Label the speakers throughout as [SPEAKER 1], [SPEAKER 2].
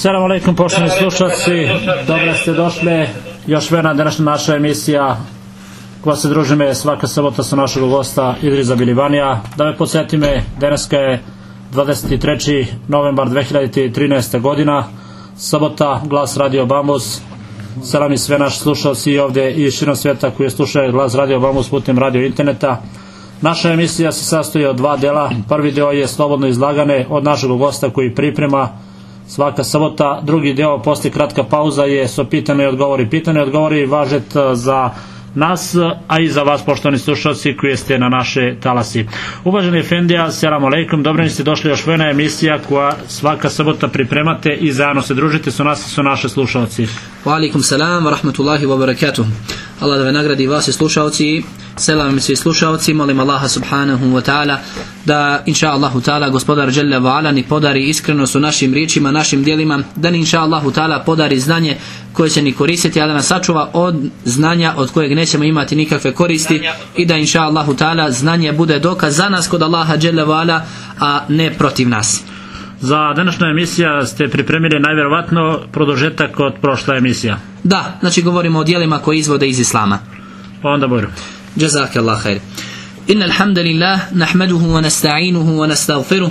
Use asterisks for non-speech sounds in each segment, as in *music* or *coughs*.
[SPEAKER 1] Salam alaikum poštovani slušalci, dobro ste došli. Još jedna današnja naša emisija koja se družime svaka sabota sa našeg gosta Idriza Bilivanija. Da me podsjetime, danas je 23. novembar 2013. godina, sabota, glas Radio Bambus. Salam i sve naši slušalci ovdje i širom svijeta koji slušaju glas Radio Bambus putem radio interneta. Naša emisija se sastoji od dva dela. Prvi deo je slobodno izlagane od našeg gosta koji priprema svaka sabota. Drugi deo, poslije kratka pauza je so pitane i odgovori. Pitane i odgovori važet e, za nas, a i za vas poštovani slušalci koji ste na naše talasi. Uvaženi Efendija, selam aleikum, dobro ste došli još jedna emisija koja svaka sabota pripremate i zajedno se družite su nas i su naše slušalci.
[SPEAKER 2] Wa alaikum salam wa rahmatullahi wa barakatuh. Allah da ve nagradi vas i slušalci. Selam svi slušalci. Molim Allaha subhanahu wa ta'ala da inša Allahu ta'ala gospodar Jalla wa ala ni podari iskrenost u našim riječima, našim dijelima. Da ni inša Allahu ta'ala podari znanje koje će ni koristiti, a da nas sačuva od znanja od kojeg nećemo imati nikakve koristi i da inša Allahu ta'ala znanje bude dokaz za nas kod Allaha Jalla wa ala, a ne protiv nas.
[SPEAKER 1] Za današnja emisija ste pripremili najvjerovatno produžetak od prošla emisija.
[SPEAKER 2] Da, znači govorimo o dijelima koje izvode iz Islama.
[SPEAKER 1] Pa onda bojro.
[SPEAKER 2] Jazak Allah khair. Inna alhamdulillah, nahmaduhu wa nasta'inuhu wa nasta'gfiruhu.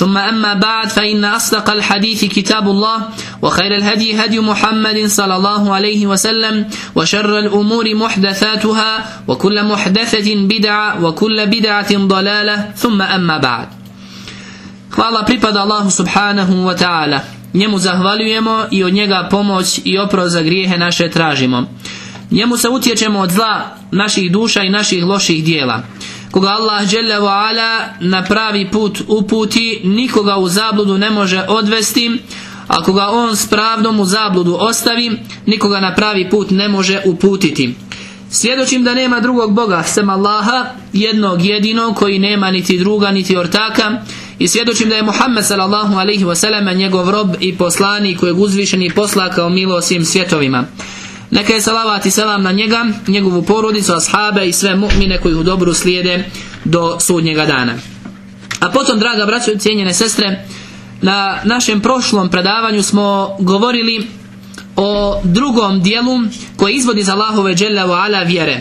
[SPEAKER 2] ثم أما بعد فإن أصدق الحديث كتاب الله وخير الهدي هدي محمد صلى الله عليه وسلم وشر الأمور محدثاتها وكل محدثة بدعة وكل بدعة ضلالة ثم أما بعد قال بريباد الله سبحانه وتعالى Njemu zahvaljujemo i od njega pomoć i opro za grijehe naše tražimo. Njemu se utječemo od zla naših duša i naših loših dijela. Koga Allah dželle ala na pravi put uputi, nikoga u zabludu ne može odvesti, a koga on s pravdom u zabludu ostavi, nikoga na pravi put ne može uputiti. Svjedočim da nema drugog Boga sem Allaha, jednog jedinog koji nema niti druga niti ortaka i svjedočim da je Muhammed sallallahu alaihi wasallam njegov rob i poslanik kojeg uzvišeni posla kao milo svim svjetovima. Neka je salavat i salam na njega, njegovu porodicu, ashabe i sve mu'mine koji u dobru slijede do sudnjega dana. A potom, draga braćo i cijenjene sestre, na našem prošlom predavanju smo govorili o drugom dijelu koji izvodi za Allahove dželle ala vjere.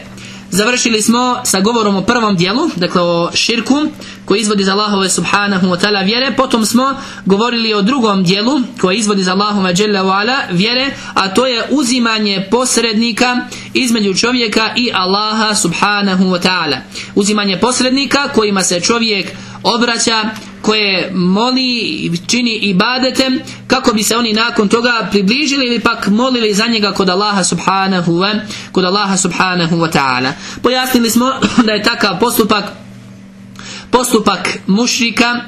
[SPEAKER 2] Završili smo sa govorom o prvom dijelu, dakle o širku, koji izvodi za Allahove subhanahu wa ta'ala vjere. Potom smo govorili o drugom dijelu, koji izvodi za Allahove vjere, a to je uzimanje posrednika između čovjeka i Allaha subhanahu wa ta'ala. Uzimanje posrednika kojima se čovjek obraća koje moli čini ibadetem kako bi se oni nakon toga približili ili pak molili za njega kod Allaha subhanahu wa kod Allaha subhanahu wa ta'ala pojasnili smo *clears throat* da je takav postupak postupak mušrika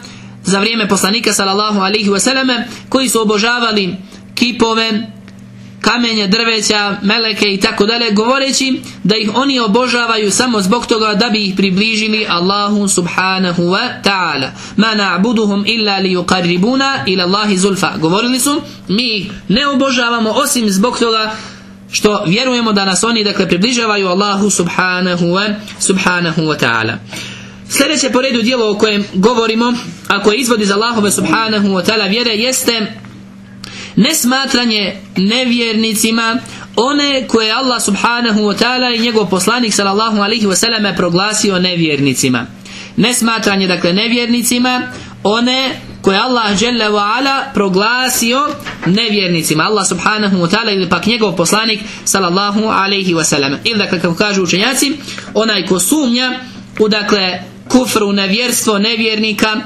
[SPEAKER 2] za vrijeme poslanika sallallahu alaihi wasallam koji su obožavali kipove kamenje, drveća, meleke i tako dalje, govoreći da ih oni obožavaju samo zbog toga da bi ih približili Allahu subhanahu wa ta'ala. Ma na'buduhum illa li yuqarribuna ila Allahi zulfa. Govorili su, mi ih ne obožavamo osim zbog toga što vjerujemo da nas oni dakle približavaju Allahu subhanahu wa, subhanahu wa ta'ala. Sljedeće po redu dijelo o kojem govorimo, a koje izvodi za Allahove subhanahu wa ta'ala vjere, jeste nesmatranje nevjernicima one koje Allah subhanahu wa ta'ala i njegov poslanik sallallahu alaihi wa sallam proglasio nevjernicima. Nesmatranje dakle nevjernicima one koje Allah dželle ala proglasio nevjernicima Allah subhanahu wa ta'ala ili pak njegov poslanik sallallahu alaihi wa ili dakle kako kažu učenjaci onaj ko sumnja u dakle kufru nevjerstvo nevjernika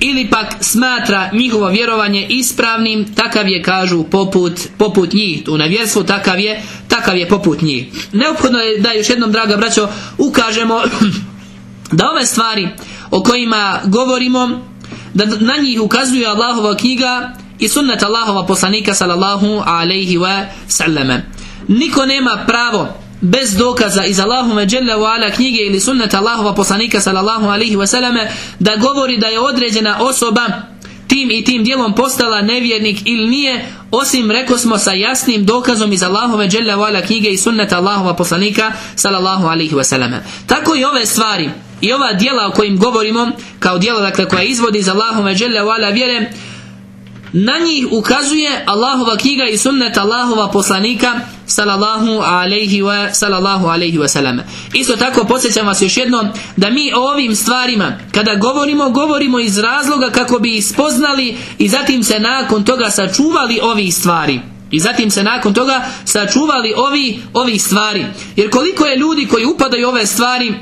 [SPEAKER 2] ili pak smatra njihovo vjerovanje ispravnim, takav je kažu poput, poput njih u nevjerstvu, takav je, takav je poput njih. Neophodno je da još jednom, draga braćo, ukažemo *clears throat* da ove stvari o kojima govorimo, da na njih ukazuje Allahova knjiga i sunnet Allahova poslanika sallallahu alaihi wa sallame. Niko nema pravo bez dokaza iz Allahume dželle ala knjige ili sunneta Allahova poslanika sallallahu alaihi wasallame da govori da je određena osoba tim i tim dijelom postala nevjernik ili nije osim reko smo sa jasnim dokazom iz Allahove dželle ala knjige i sunneta Allahova poslanika sallallahu alaihi wasallame. Tako i ove stvari i ova djela o kojim govorimo kao djela dakle koja izvodi iz Allahove dželle ala vjere na njih ukazuje Allahova knjiga i sunnet Allahova poslanika sallallahu alaihi wa sallallahu alaihi wa sallam. Isto tako podsjećam vas još jednom da mi o ovim stvarima kada govorimo, govorimo iz razloga kako bi ih spoznali i zatim se nakon toga sačuvali ovih stvari. I zatim se nakon toga sačuvali ovi, ovih stvari. Jer koliko je ljudi koji upadaju ove stvari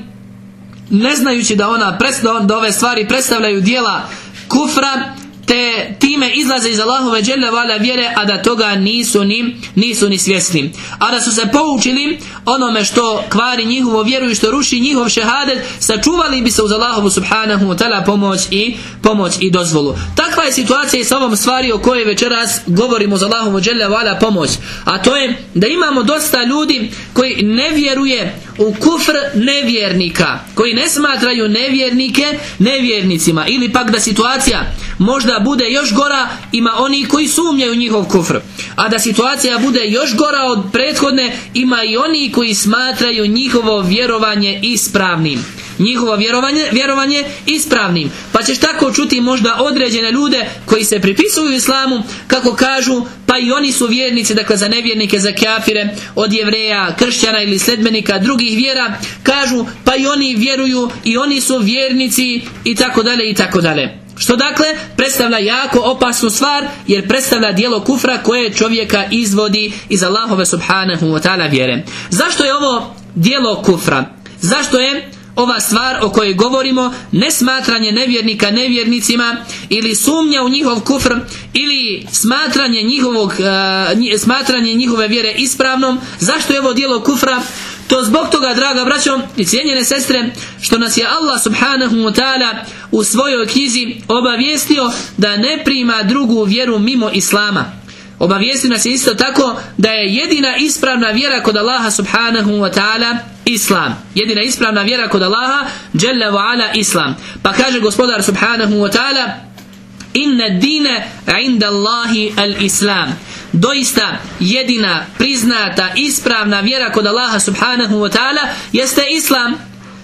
[SPEAKER 2] ne znajući da ona da ove stvari predstavljaju dijela kufra te time izlaze iz Allahove dželle vala vjere a da toga nisu ni nisu ni svjesni. A da su se poučili onome što kvari njihovo vjeru i što ruši njihov šehadet sačuvali bi se uz Allahovu subhanahu wa ta'ala pomoć i pomoć i dozvolu. Takva je situacija i sa ovom stvari o kojoj večeras govorimo za Allahovu dželle vala pomoć. A to je da imamo dosta ljudi koji ne vjeruje u kufr nevjernika koji ne smatraju nevjernike nevjernicima. Ili pak da situacija možda bude još gora ima oni koji sumnjaju njihov kufr a da situacija bude još gora od prethodne ima i oni koji smatraju njihovo vjerovanje ispravnim njihovo vjerovanje, vjerovanje ispravnim. Pa ćeš tako čuti možda određene ljude koji se pripisuju islamu, kako kažu, pa i oni su vjernici, dakle za nevjernike, za kafire, od jevreja, kršćana ili sledbenika drugih vjera, kažu, pa i oni vjeruju i oni su vjernici i tako dalje i tako dalje. Što dakle predstavlja jako opasnu stvar jer predstavlja dijelo kufra koje čovjeka izvodi iz Allahove subhanahu wa ta'ala vjere. Zašto je ovo dijelo kufra? Zašto je ova stvar o kojoj govorimo nesmatranje nevjernika nevjernicima ili sumnja u njihov kufr ili smatranje njihovog uh, smatranje njihove vjere ispravnom zašto je ovo dijelo kufra to zbog toga, draga braćo i cijenjene sestre, što nas je Allah subhanahu wa ta'ala u svojoj knjizi obavijestio da ne prima drugu vjeru mimo Islama. Obavijestio nas je isto tako da je jedina ispravna vjera kod Allaha subhanahu wa ta'ala Islam. Jedina ispravna vjera kod Allaha Jalla wa ala Islam. Pa kaže gospodar subhanahu wa ta'ala Inna dine inda Allahi al-Islam doista jedina priznata ispravna vjera kod Allaha subhanahu wa ta'ala jeste islam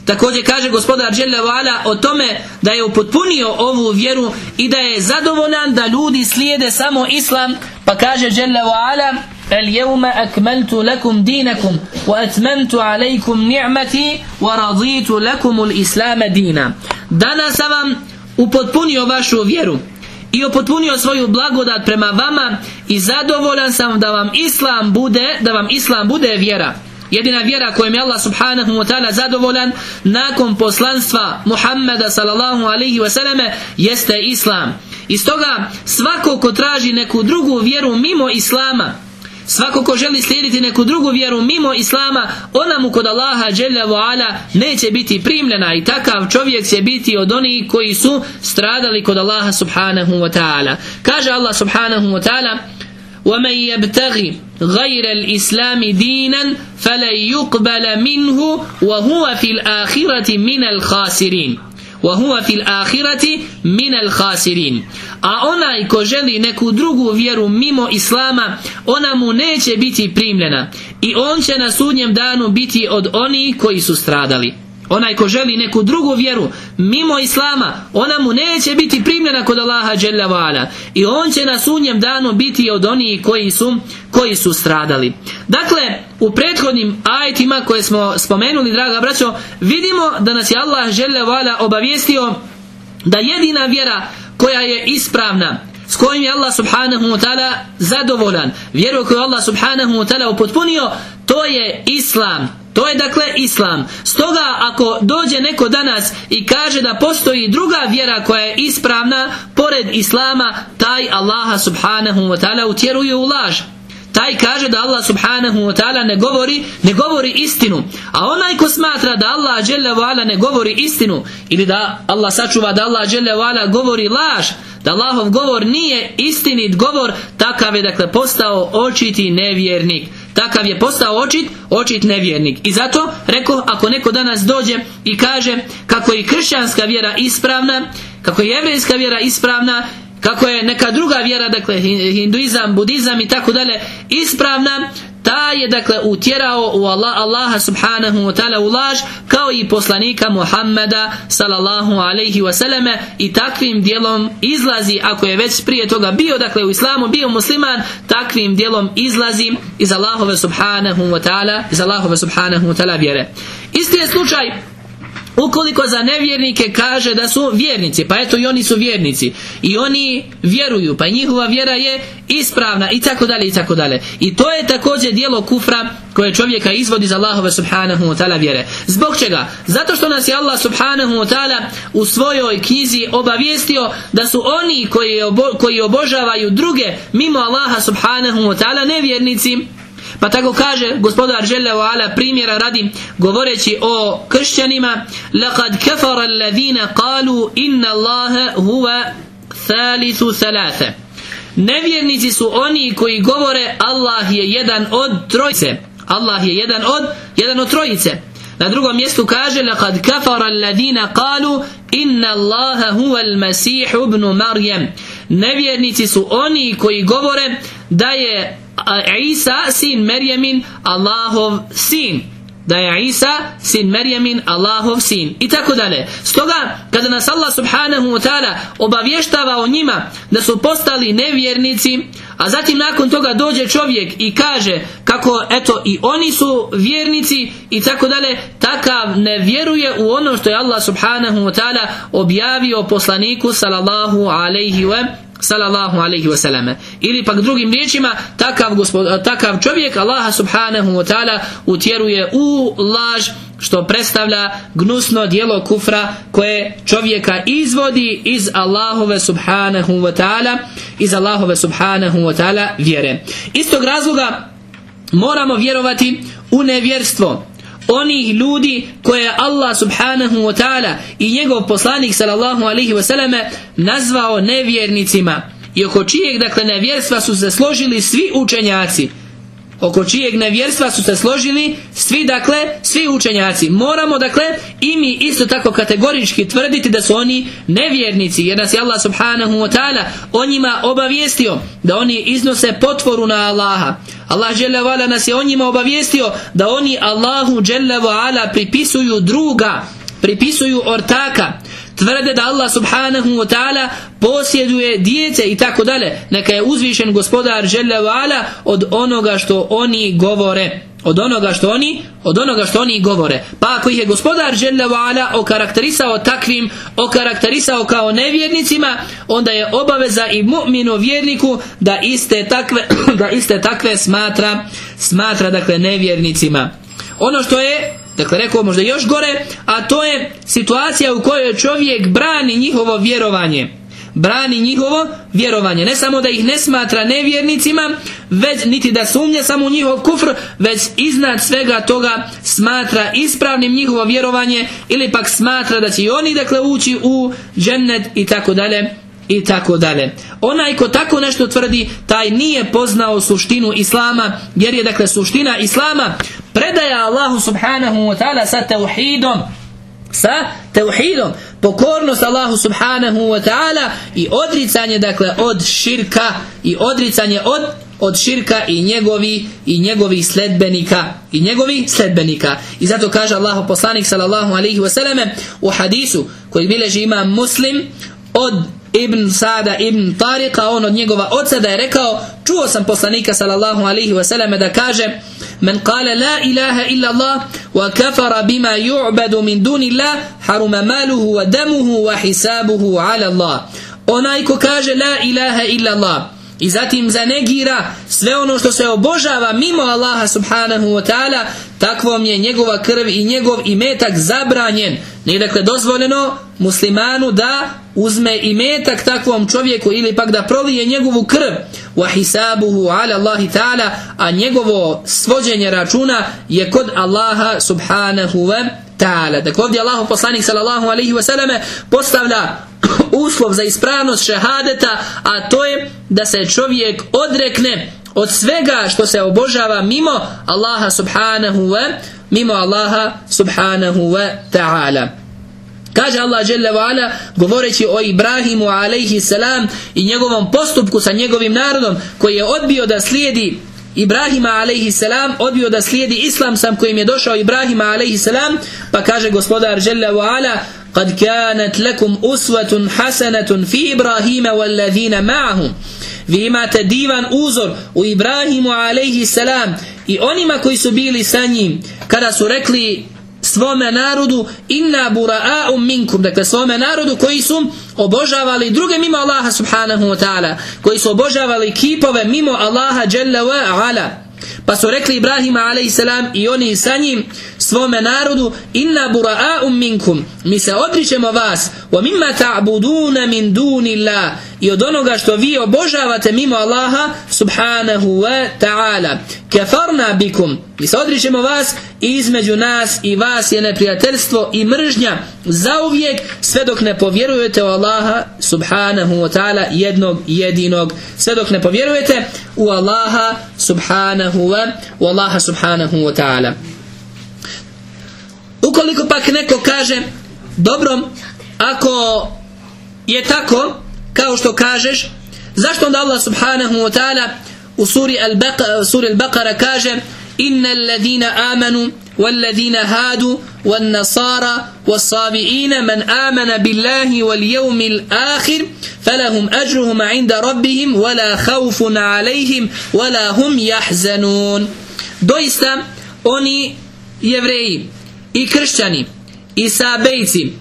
[SPEAKER 2] također kaže gospodar Đelle Vala o tome da je upotpunio ovu vjeru i da je zadovoljan da ljudi slijede samo islam pa kaže Đelle Vala اليوم أكملت لكم دينكم وأتممت عليكم نعمتي ورضيت لكم الإسلام دينا danas sam vam upotpunio vašu vjeru i opotpunio svoju blagodat prema vama i zadovoljan sam da vam islam bude da vam islam bude vjera. Jedina vjera kojom je Allah subhanahu wa ta'ala zadovoljan nakon poslanstva Muhammeda sallallahu alaihi wa jeste islam. I stoga svako ko traži neku drugu vjeru mimo islama Svako ko želi slijediti neku drugu vjeru mimo Islama, ona mu kod Allaha ala neće biti primljena i takav čovjek će biti od onih koji su stradali kod Allaha subhanahu wa ta'ala. Kaže Allah subhanahu wa ta'ala ومن يبتغي غير الإسلام دينا فلن يقبل منه وهو في الآخرة من الخاسرين وهو في الآخرة من الخاسرين a onaj ko želi neku drugu vjeru mimo Islama ona mu neće biti primljena i on će na sudnjem danu biti od onih koji su stradali onaj ko želi neku drugu vjeru mimo Islama ona mu neće biti primljena kod Allaha Vala i on će na sudnjem danu biti od onih koji su, koji su stradali. Dakle u prethodnim ajtima koje smo spomenuli draga braćo vidimo da nas je Allah Vala obavijestio da jedina vjera koja je ispravna s kojim je Allah subhanahu wa ta'ala zadovoljan vjeru koju Allah subhanahu wa ta'ala upotpunio to je Islam to je dakle islam. Stoga ako dođe neko danas i kaže da postoji druga vjera koja je ispravna pored islama, taj Allaha subhanahu wa ta'ala utjeruje u laž taj kaže da Allah subhanahu wa ta'ala ne govori, ne govori istinu. A onaj ko smatra da Allah dželle ne govori istinu ili da Allah sačuva da Allah dželle govori laž, da Allahov govor nije istinit govor, takav je dakle postao očiti nevjernik. Takav je postao očit, očit nevjernik. I zato, rekao, ako neko danas dođe i kaže kako je kršćanska vjera ispravna, kako je jevrejska vjera ispravna, kako je neka druga vjera, dakle hinduizam, budizam i tako dalje, ispravna, ta je dakle utjerao u Allah, Allaha subhanahu wa ta'ala u laž kao i poslanika Muhammeda sallallahu alaihi wasallame i takvim dijelom izlazi ako je već prije toga bio dakle u islamu bio musliman takvim dijelom izlazi iz Allahove subhanahu wa ta'ala iz Allahove subhanahu wa ta'ala vjere. Isti je slučaj Ukoliko za nevjernike kaže da su vjernici, pa eto i oni su vjernici i oni vjeruju, pa njihova vjera je ispravna i tako dalje i tako dalje. I to je također dijelo kufra koje čovjeka izvodi za Allahove subhanahu wa ta'ala vjere. Zbog čega? Zato što nas je Allah subhanahu wa ta'ala u svojoj knjizi obavijestio da su oni koji, koji obožavaju druge mimo Allaha subhanahu wa ta'ala nevjernici pa tako kaže gospodar Žele ala primjera radi govoreći o kršćanima لَقَدْ كَفَرَ الَّذِينَ قَالُوا إِنَّ اللَّهَ هُوَ ثَالِثُ ثَلَاثَ Nevjernici su oni koji govore Allah je jedan od trojice. Allah je jedan od jedan od trojice. Na drugom mjestu kaže لَقَدْ كَفَرَ الَّذِينَ قَالُوا إِنَّ اللَّهَ هُوَ الْمَسِيحُ ابْنُ مَرْيَمْ Nevjernici su oni koji govore da je Isa sin Merjemin Allahov sin da je Isa sin Merjemin Allahov sin i tako dalje. Stoga kada nas Allah subhanahu wa ta'ala obavještava o njima da su postali nevjernici a zatim nakon toga dođe čovjek i kaže kako eto i oni su vjernici i tako dalje takav ne vjeruje u ono što je Allah subhanahu wa ta'ala objavio poslaniku sallallahu alaihi wa sallallahu alaihi wasallam ili pak drugim riječima takav, gospod, takav čovjek Allaha subhanahu wa ta'ala utjeruje u laž što predstavlja gnusno dijelo kufra koje čovjeka izvodi iz Allahove subhanahu wa ta'ala iz Allahove subhanahu wa ta'ala vjere. Istog razloga moramo vjerovati u nevjerstvo onih ljudi koje je Allah subhanahu wa ta'ala i njegov poslanik sallallahu alaihi wasallam nazvao nevjernicima i oko čijeg dakle nevjerstva su se složili svi učenjaci oko čijeg nevjerstva su se složili svi dakle, svi učenjaci. Moramo dakle i mi isto tako kategorički tvrditi da su oni nevjernici jer nas je Allah subhanahu wa ta'ala o njima obavijestio da oni iznose potvoru na Allaha. Allah dželle nas je o njima obavijestio da oni Allahu dželle pripisuju druga, pripisuju ortaka tvrde da Allah subhanahu wa ta'ala posjeduje djece i tako dalje. Neka je uzvišen gospodar žele ala od onoga što oni govore. Od onoga što oni, od onoga što oni govore. Pa ako ih je gospodar žele ala okarakterisao takvim, okarakterisao kao nevjernicima, onda je obaveza i mu'minu vjerniku da iste takve, *coughs* da iste takve smatra, smatra dakle nevjernicima. Ono što je Dakle, rekao možda još gore, a to je situacija u kojoj čovjek brani njihovo vjerovanje. Brani njihovo vjerovanje. Ne samo da ih ne smatra nevjernicima, već niti da sumnja samo u njihov kufr, već iznad svega toga smatra ispravnim njihovo vjerovanje ili pak smatra da će i oni dakle ući u džennet i tako dalje i tako dalje. Onaj ko tako nešto tvrdi, taj nije poznao suštinu Islama, jer je dakle suština Islama predaja Allahu subhanahu wa ta'ala sa teuhidom, sa teuhidom, pokornost Allahu subhanahu wa ta'ala i odricanje dakle od širka i odricanje od od širka i njegovi i njegovih sledbenika i njegovih sledbenika. I zato kaže Allahu poslanik sallallahu alejhi ve u hadisu koji bileži ima Muslim od Ibn Sada Ibn Tariqa, on od njegova oca da je rekao, čuo sam poslanika sallallahu alaihi wasallam da kaže Men kale la ilaha illa Allah wa kafara bima ju'badu min duni Allah haruma maluhu wa damuhu wa hisabuhu ala Allah. onaj ko kaže la ilaha illa Allah i zatim zanegira sve ono što se obožava mimo Allaha subhanahu wa ta'ala takvom je njegova krv i njegov imetak zabranjen nije dakle dozvoljeno muslimanu da uzme imetak takvom čovjeku ili pak da prolije njegovu krv wa hisabuhu ala Allahi ta'ala a njegovo svođenje računa je kod Allaha subhanahu wa ta'ala dakle ovdje Allah poslanik sallallahu alaihi wa postavlja *clears throat* uslov za ispravnost šehadeta, a to je da se čovjek odrekne od svega što se obožava mimo Allaha subhanahu wa mimo Allaha subhanahu wa ta'ala. Kaže Allah dželle govoreći o Ibrahimu alejhi selam i njegovom postupku sa njegovim narodom koji je odbio da slijedi Ibrahima alejhi selam odbio da slijedi islam sam kojim je došao Ibrahima alejhi selam pa kaže gospodar dželle veala kad kanat lakum uswatun hasanatun fi Ibrahima wal ma'ahu vi imate divan uzor u Ibrahimu alejhi selam i onima koji su bili sa njim kada su rekli svome narodu inna bura'a'um minkum dakle svome narodu koji su obožavali druge mimo Allaha subhanahu wa ta'ala koji su obožavali kipove mimo Allaha jalla wa ala pa su rekli Ibrahima a.s. i oni sa njim svome narodu inna bura'a'um minkum mi se odričemo vas wa mimma ta'buduna min dunillah. I od onoga što vi obožavate mimo Allaha subhanahu wa ta'ala. Kafarna bikum. Mi se odričemo vas između nas i vas je neprijateljstvo i mržnja zauvijek sve dok ne povjerujete u Allaha subhanahu wa ta'ala jednog jedinog. Sve dok ne povjerujete u Allaha subhanahu wa u Allaha subhanahu wa ta'ala. Ukoliko pak neko kaže dobro ako je tako kao što kažeš zašto onda Allah subhanahu wa ta'ala u suri Al-Baqara -Baq Al kaže inna alladhina amanu والذين هادوا والنصارى والصابئين من آمن بالله واليوم الآخر فلهم أجرهم عند ربهم ولا خوف عليهم ولا هم يحزنون دوستا أني يفري إكرشاني إسابيتي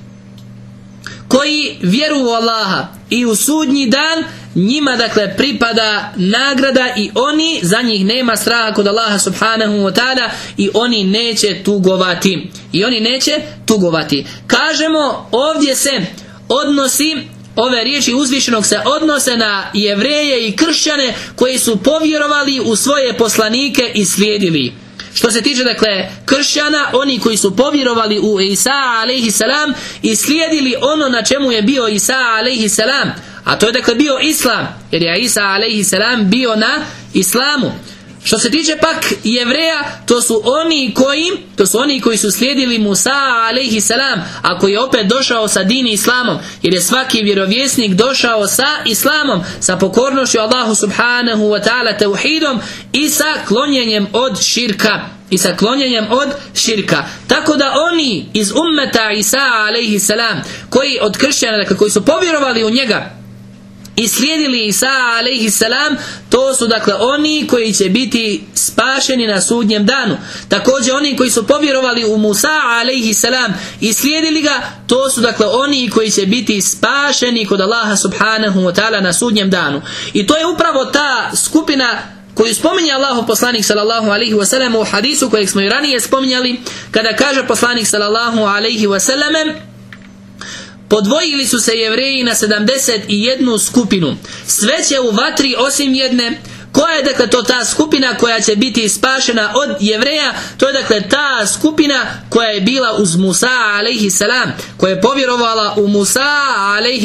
[SPEAKER 2] koji vjeruju u Allaha i u sudnji dan njima dakle pripada nagrada i oni za njih nema straha kod Allaha subhanahu wa ta'ala i oni neće tugovati. I oni neće tugovati. Kažemo ovdje se odnosi ove riječi uzvišenog se odnose na jevreje i kršćane koji su povjerovali u svoje poslanike i slijedili što se tiče dakle kršćana, oni koji su povjerovali u Isa salam i slijedili ono na čemu je bio Isa salam, a to je dakle bio islam, jer je Isa salam bio na islamu. Što se tiče pak jevreja, to su oni koji, to su oni koji su slijedili Musa alejhi salam, a koji je opet došao sa dini islamom, jer je svaki vjerovjesnik došao sa islamom, sa pokornošću Allahu subhanahu wa ta'ala tauhidom i sa klonjenjem od širka i sa klonjenjem od širka. Tako da oni iz ummeta Isa alejhi salam, koji od kršćana, dakle, koji su povjerovali u njega, i slijedili Isa salam to su dakle oni koji će biti spašeni na sudnjem danu. Također oni koji su povjerovali u Musa salam i slijedili ga to su dakle oni koji će biti spašeni kod Allaha subhanahu wa ta'ala na sudnjem danu. I to je upravo ta skupina koju spominje Allahu poslanik sallallahu alaihi wa sallam u hadisu kojeg smo i ranije spominjali kada kaže poslanik sallallahu alaihi wa sallam Podvojili su se jevreji na 71 skupinu. Sve će u vatri osim jedne. Koja je dakle to ta skupina koja će biti spašena od jevreja? To je dakle ta skupina koja je bila uz Musa salam. Koja je povjerovala u Musa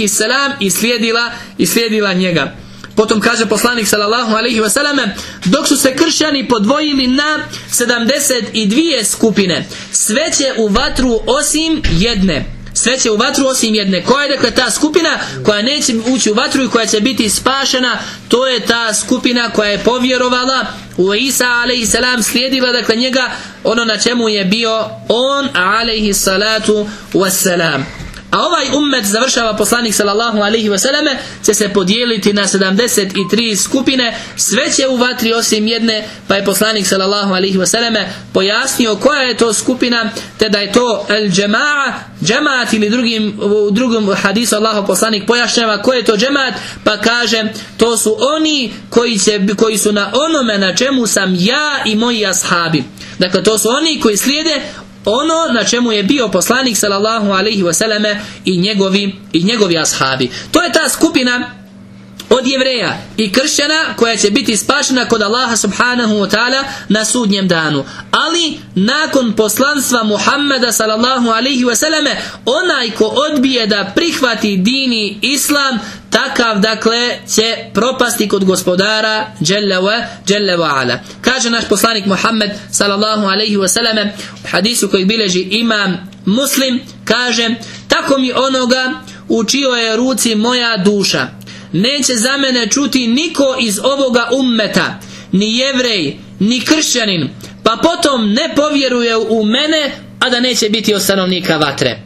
[SPEAKER 2] salam i slijedila, i slijedila njega. Potom kaže poslanik sallallahu alaihi wasallam dok su se kršćani podvojili na 72 skupine sve će u vatru osim jedne sve će u vatru osim jedne. Koja je dakle ta skupina koja neće ući u vatru i koja će biti spašena? To je ta skupina koja je povjerovala u Isa a.s. slijedila dakle njega ono na čemu je bio on a.s. A ovaj ummet završava poslanik sallallahu alaihi wasallam će se podijeliti na 73 skupine, sve će u vatri osim jedne, pa je poslanik sallallahu alaihi wasallam pojasnio koja je to skupina, te da je to el džema'a, džemaat ili drugim, u drugom hadisu Allahu poslanik pojašnjava ko je to džemaat, pa kaže to su oni koji, će, koji su na onome na čemu sam ja i moji ashabi. Dakle, to su oni koji slijede ono na čemu je bio poslanik sallallahu alaihi wasallam i njegovi, i njegovi ashabi. To je ta skupina od jevreja i kršćana koja će biti spašena kod Allaha subhanahu wa ta'ala na sudnjem danu. Ali nakon poslanstva Muhammeda sallallahu alaihi wasallam onaj ko odbije da prihvati dini islam takav dakle će propasti kod gospodara Jalla wa, ala. Kaže naš poslanik Muhammed sallallahu alaihi wasallam u hadisu koji bileži imam muslim kaže tako mi onoga u čijoj je ruci moja duša neće za mene čuti niko iz ovoga ummeta, ni jevrej, ni kršćanin, pa potom ne povjeruje u mene, a da neće biti od stanovnika vatre.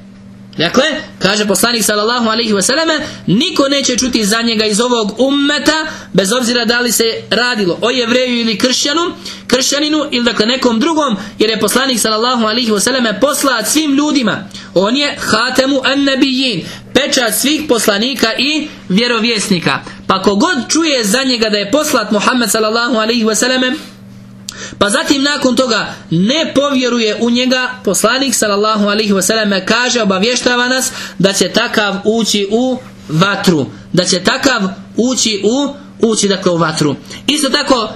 [SPEAKER 2] Dakle, kaže poslanik sallallahu alaihi wasallam, niko neće čuti za njega iz ovog ummeta, bez obzira da li se radilo o jevreju ili kršćanu, kršćaninu ili dakle nekom drugom, jer je poslanik sallallahu alaihi wasallam poslat svim ljudima. On je hatemu an nabijin, pečat svih poslanika i vjerovjesnika. Pa kogod čuje za njega da je poslat Muhammed sallallahu alaihi wasallam, pa zatim nakon toga ne povjeruje u njega. Poslanik sallallahu alaihi wasallam kaže obavještava nas da će takav ući u vatru. Da će takav ući u ući dakle u vatru. Isto tako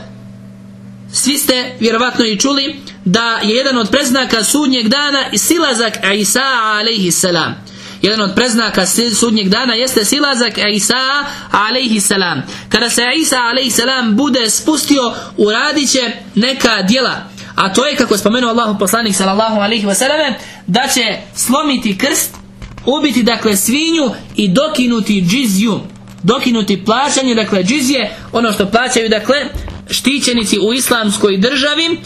[SPEAKER 2] svi ste vjerovatno i čuli da je jedan od preznaka sudnjeg dana i silazak Isa alaihi salam jedan od preznaka sudnjeg dana jeste silazak Isa alaihi salam. Kada se Isa alaihi salam bude spustio, uradit će neka djela. A to je, kako je spomenuo Allahu poslanik sallallahu alaihi wasallam, da će slomiti krst, ubiti dakle svinju i dokinuti džizju. Dokinuti plaćanje, dakle džizje, ono što plaćaju dakle štićenici u islamskoj državi,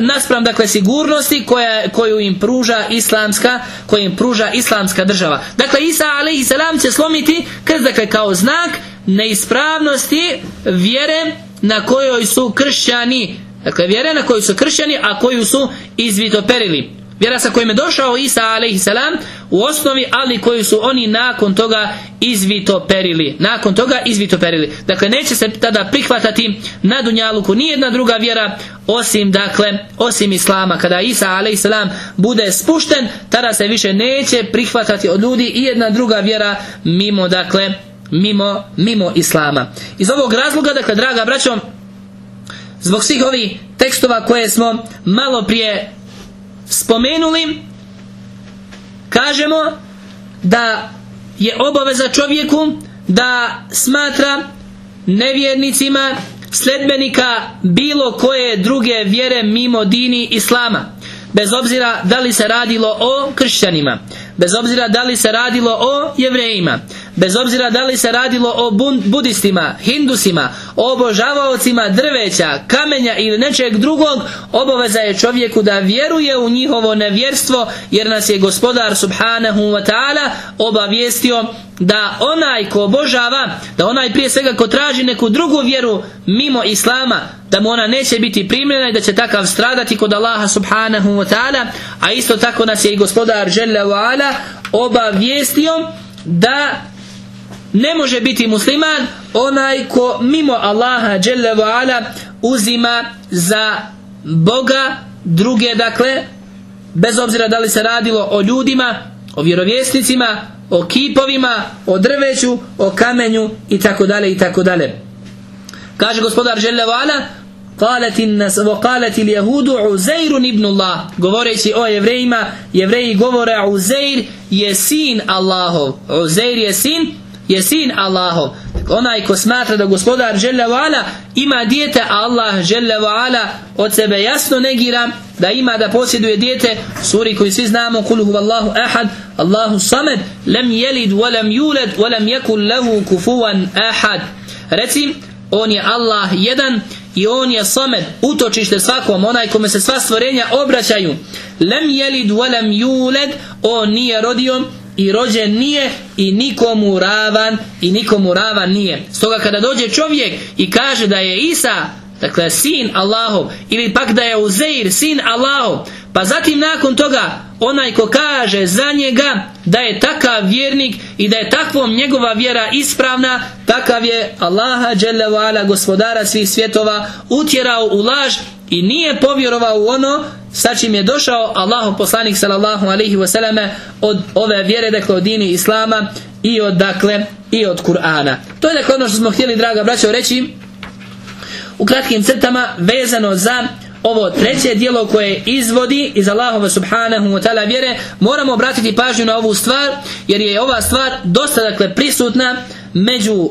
[SPEAKER 2] naspram dakle sigurnosti koja, koju im pruža islamska koju im pruža islamska država. Dakle Isa salam će slomiti krst dakle kao znak neispravnosti vjere na kojoj su kršćani. Dakle vjere na kojoj su kršćani a koju su izvitoperili vjera sa kojim je došao Isa a.s. u osnovi, ali koju su oni nakon toga izvitoperili. Nakon toga izvitoperili. Dakle, neće se tada prihvatati na Dunjaluku nijedna druga vjera osim, dakle, osim Islama. Kada Isa a.s. bude spušten, tada se više neće prihvatati od ljudi i jedna druga vjera mimo, dakle, mimo, mimo Islama. Iz ovog razloga, dakle, draga braćo, zbog svih ovih tekstova koje smo malo prije spomenuli kažemo da je obaveza čovjeku da smatra nevjernicima sledbenika bilo koje druge vjere mimo dini Islama bez obzira da li se radilo o kršćanima bez obzira da li se radilo o jevrejima bez obzira da li se radilo o budistima, hindusima, obožavaocima drveća, kamenja ili nečeg drugog, obaveza je čovjeku da vjeruje u njihovo nevjerstvo, jer nas je gospodar subhanahu wa ta'ala obavijestio da onaj ko obožava, da onaj prije svega ko traži neku drugu vjeru mimo Islama, da mu ona neće biti primljena i da će takav stradati kod Allaha subhanahu wa ta'ala, a isto tako nas je i gospodar ala obavijestio da ne može biti musliman onaj ko mimo Allaha ala uzima za Boga druge dakle bez obzira da li se radilo o ljudima o vjerovjesnicima o kipovima o drveću o kamenju i tako dalje i tako dalje kaže gospodar ala قالت الناس وقالت اليهود عزير ابن الله govoreći o jevrejima jevreji govore Uzair je sin Allahov Uzair je sin je sin Allahov. Onaj ko smatra da gospodar Žele Vala ima dijete, a Allah Žele Vala od sebe jasno negira da ima da posjeduje dijete, suri koji svi znamo, kul Allahu ahad, Allahu samed, lem jelid, walam yulad, walam yakul lahu kufuwan ahad. Reci, on je Allah jedan i on je samed, utočište svakom, onaj kome se sva stvorenja obraćaju. Lem jelid, walam yulad, on nije rodio, i rođen nije i nikomu ravan i nikomu ravan nije. Stoga kada dođe čovjek i kaže da je Isa dakle sin Allahov ili pak da je Uzeir sin Allahov pa zatim nakon toga onaj ko kaže za njega da je takav vjernik i da je takvom njegova vjera ispravna takav je Allaha ala gospodara svih svjetova utjerao u laž i nije povjerovao u ono sa čim je došao Allahu poslanik sallallahu alaihi wasallam od ove vjere dakle od dini Islama i od dakle i od Kur'ana. To je dakle ono što smo htjeli draga braćo reći u kratkim crtama vezano za ovo treće dijelo koje izvodi iz Allahove subhanahu wa ta'ala vjere. Moramo obratiti pažnju na ovu stvar jer je ova stvar dosta dakle prisutna među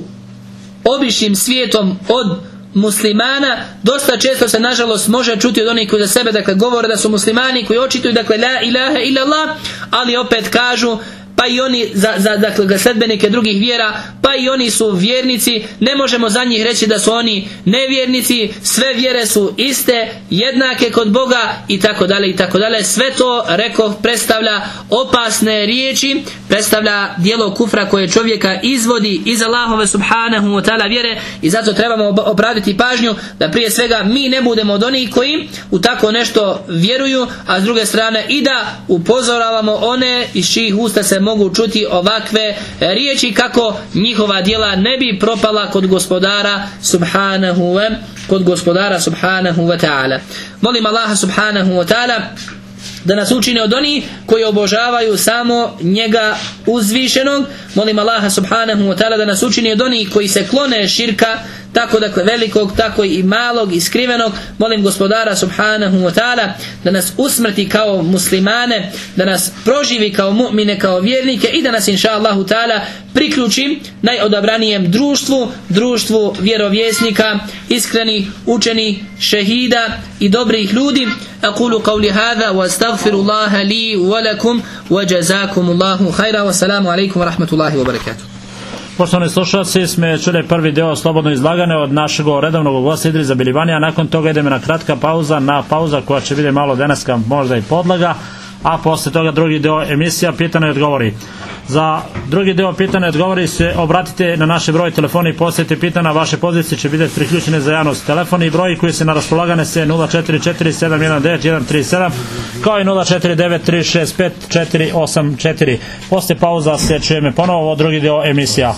[SPEAKER 2] običnim svijetom od muslimana dosta često se nažalost može čuti od onih koji za sebe dakle govore da su muslimani koji očituju dakle la ilaha illallah ali opet kažu pa i oni za, za dakle, sledbenike drugih vjera, pa i oni su vjernici, ne možemo za njih reći da su oni nevjernici, sve vjere su iste, jednake kod Boga i tako dalje i tako dalje. Sve to, rekao, predstavlja opasne riječi, predstavlja dijelo kufra koje čovjeka izvodi iz Allahove subhanahu wa ta'ala vjere i zato trebamo opraviti pažnju da prije svega mi ne budemo od onih koji u tako nešto vjeruju, a s druge strane i da upozoravamo one iz čijih usta se mogu čuti ovakve riječi kako njihova djela ne bi propala kod gospodara subhanahu wa kod gospodara subhanahu wa ta'ala. Molim Allaha subhanahu wa ta'ala da nas učine od onih koji obožavaju samo njega uzvišenog. Molim Allaha subhanahu wa ta'ala da nas učini od onih koji se klone širka, tako dakle velikog, tako i malog i skrivenog. Molim gospodara subhanahu wa ta'ala da nas usmrti kao muslimane, da nas proživi kao mu'mine, kao vjernike i da nas inša Allahu ta'ala priključi najodabranijem društvu, društvu vjerovjesnika, iskrenih, učeni, šehida i dobrih ljudi. Aqulu qavli hada wa واستغفر الله لي ولكم وجزاكم الله خيرا والسلام عليكم ورحمة الله وبركاته
[SPEAKER 1] Poštovani slušalci, sme čuli prvi deo slobodno izlagane od našeg redovnog gosta Idriza Bilivanija. Nakon toga idemo na kratka pauza, na pauza koja će biti malo deneska, možda i podlaga, a posle toga drugi deo emisija Pitano i odgovori. Za drugi deo pitanja i odgovori se obratite na naše broj telefona i postavite pitanja, vaše pozicije će biti priključene za javnost. Telefon i broj koji se na raspolagane se 0447199137 kao i 0493654484. Posle pauza se čujeme ponovo drugi deo emisija.